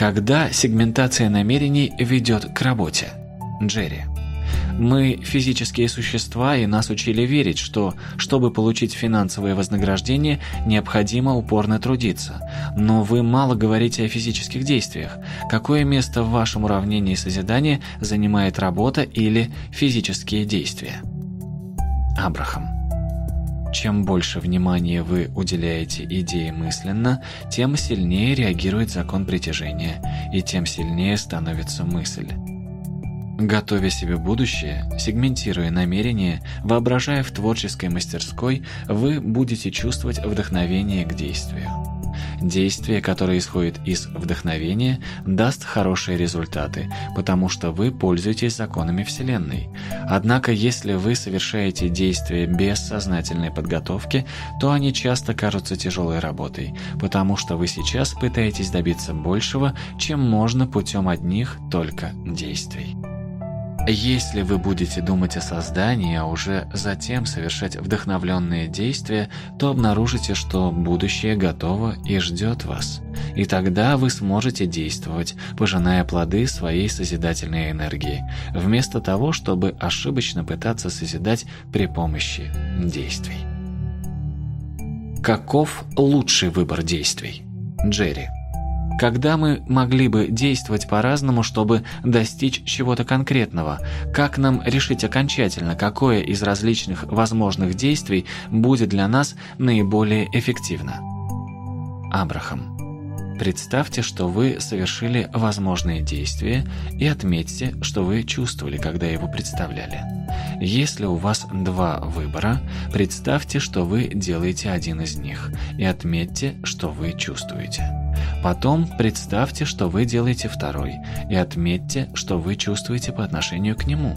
Когда сегментация намерений ведет к работе? Джерри. Мы физические существа, и нас учили верить, что, чтобы получить финансовое вознаграждение, необходимо упорно трудиться. Но вы мало говорите о физических действиях. Какое место в вашем уравнении созидания занимает работа или физические действия? Абрахам. Чем больше внимания вы уделяете идее мысленно, тем сильнее реагирует закон притяжения, и тем сильнее становится мысль. Готовя себе будущее, сегментируя намерения, воображая в творческой мастерской, вы будете чувствовать вдохновение к действию. Действие, которое исходит из вдохновения, даст хорошие результаты, потому что вы пользуетесь законами Вселенной. Однако, если вы совершаете действия без сознательной подготовки, то они часто кажутся тяжелой работой, потому что вы сейчас пытаетесь добиться большего, чем можно путем одних только действий. Если вы будете думать о создании, а уже затем совершать вдохновленные действия, то обнаружите, что будущее готово и ждет вас. И тогда вы сможете действовать, пожиная плоды своей созидательной энергии, вместо того, чтобы ошибочно пытаться созидать при помощи действий. Каков лучший выбор действий? Джерри когда мы могли бы действовать по-разному, чтобы достичь чего-то конкретного? Как нам решить окончательно, какое из различных возможных действий будет для нас наиболее эффективно? Абрахам. Представьте, что вы совершили возможные действия и отметьте, что вы чувствовали, когда его представляли. Если у вас два выбора, представьте, что вы делаете один из них и отметьте, что вы чувствуете. Потом представьте, что вы делаете второй, и отметьте, что вы чувствуете по отношению к нему.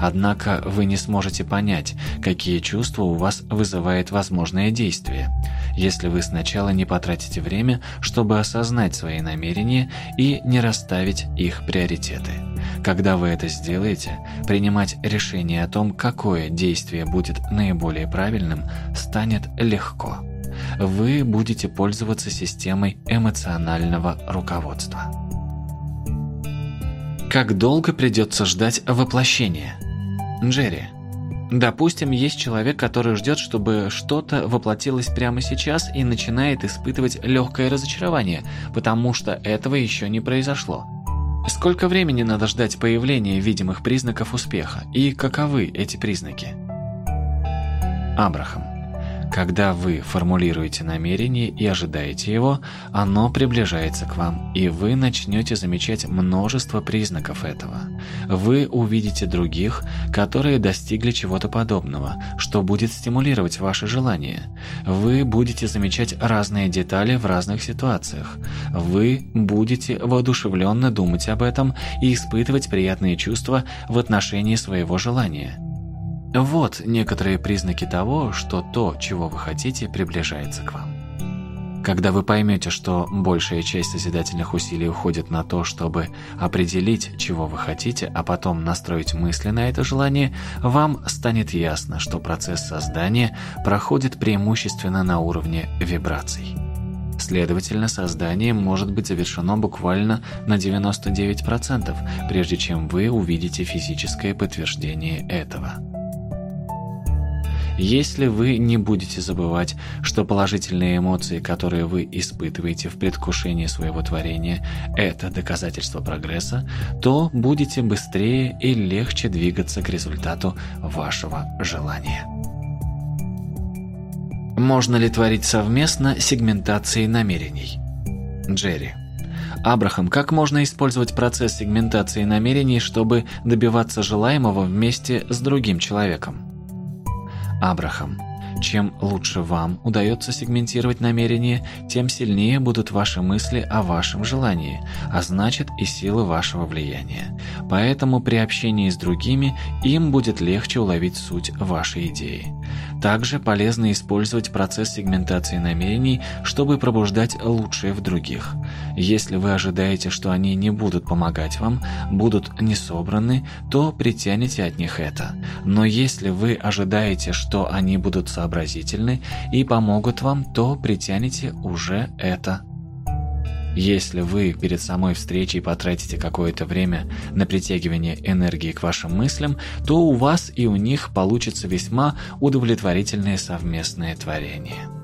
Однако вы не сможете понять, какие чувства у вас вызывает возможное действие, если вы сначала не потратите время, чтобы осознать свои намерения и не расставить их приоритеты. Когда вы это сделаете, принимать решение о том, какое действие будет наиболее правильным, станет легко вы будете пользоваться системой эмоционального руководства. Как долго придется ждать воплощения? Джерри. Допустим, есть человек, который ждет, чтобы что-то воплотилось прямо сейчас и начинает испытывать легкое разочарование, потому что этого еще не произошло. Сколько времени надо ждать появления видимых признаков успеха и каковы эти признаки? Абрахам. Когда вы формулируете намерение и ожидаете его, оно приближается к вам, и вы начнете замечать множество признаков этого. Вы увидите других, которые достигли чего-то подобного, что будет стимулировать ваше желание. Вы будете замечать разные детали в разных ситуациях. Вы будете воодушевленно думать об этом и испытывать приятные чувства в отношении своего желания. Вот некоторые признаки того, что то, чего вы хотите, приближается к вам. Когда вы поймете, что большая часть созидательных усилий уходит на то, чтобы определить, чего вы хотите, а потом настроить мысли на это желание, вам станет ясно, что процесс создания проходит преимущественно на уровне вибраций. Следовательно, создание может быть завершено буквально на 99%, прежде чем вы увидите физическое подтверждение этого. Если вы не будете забывать, что положительные эмоции, которые вы испытываете в предвкушении своего творения, это доказательство прогресса, то будете быстрее и легче двигаться к результату вашего желания. Можно ли творить совместно сегментацией намерений? Джерри. Абрахам, как можно использовать процесс сегментации намерений, чтобы добиваться желаемого вместе с другим человеком? Абрахам. Чем лучше вам удается сегментировать намерения, тем сильнее будут ваши мысли о вашем желании, а значит и силы вашего влияния. Поэтому при общении с другими им будет легче уловить суть вашей идеи. Также полезно использовать процесс сегментации намерений, чтобы пробуждать лучшее в других. Если вы ожидаете, что они не будут помогать вам, будут не собраны, то притянете от них это. Но если вы ожидаете, что они будут сообразительны и помогут вам, то притянете уже это Если вы перед самой встречей потратите какое-то время на притягивание энергии к вашим мыслям, то у вас и у них получится весьма удовлетворительное совместное творение.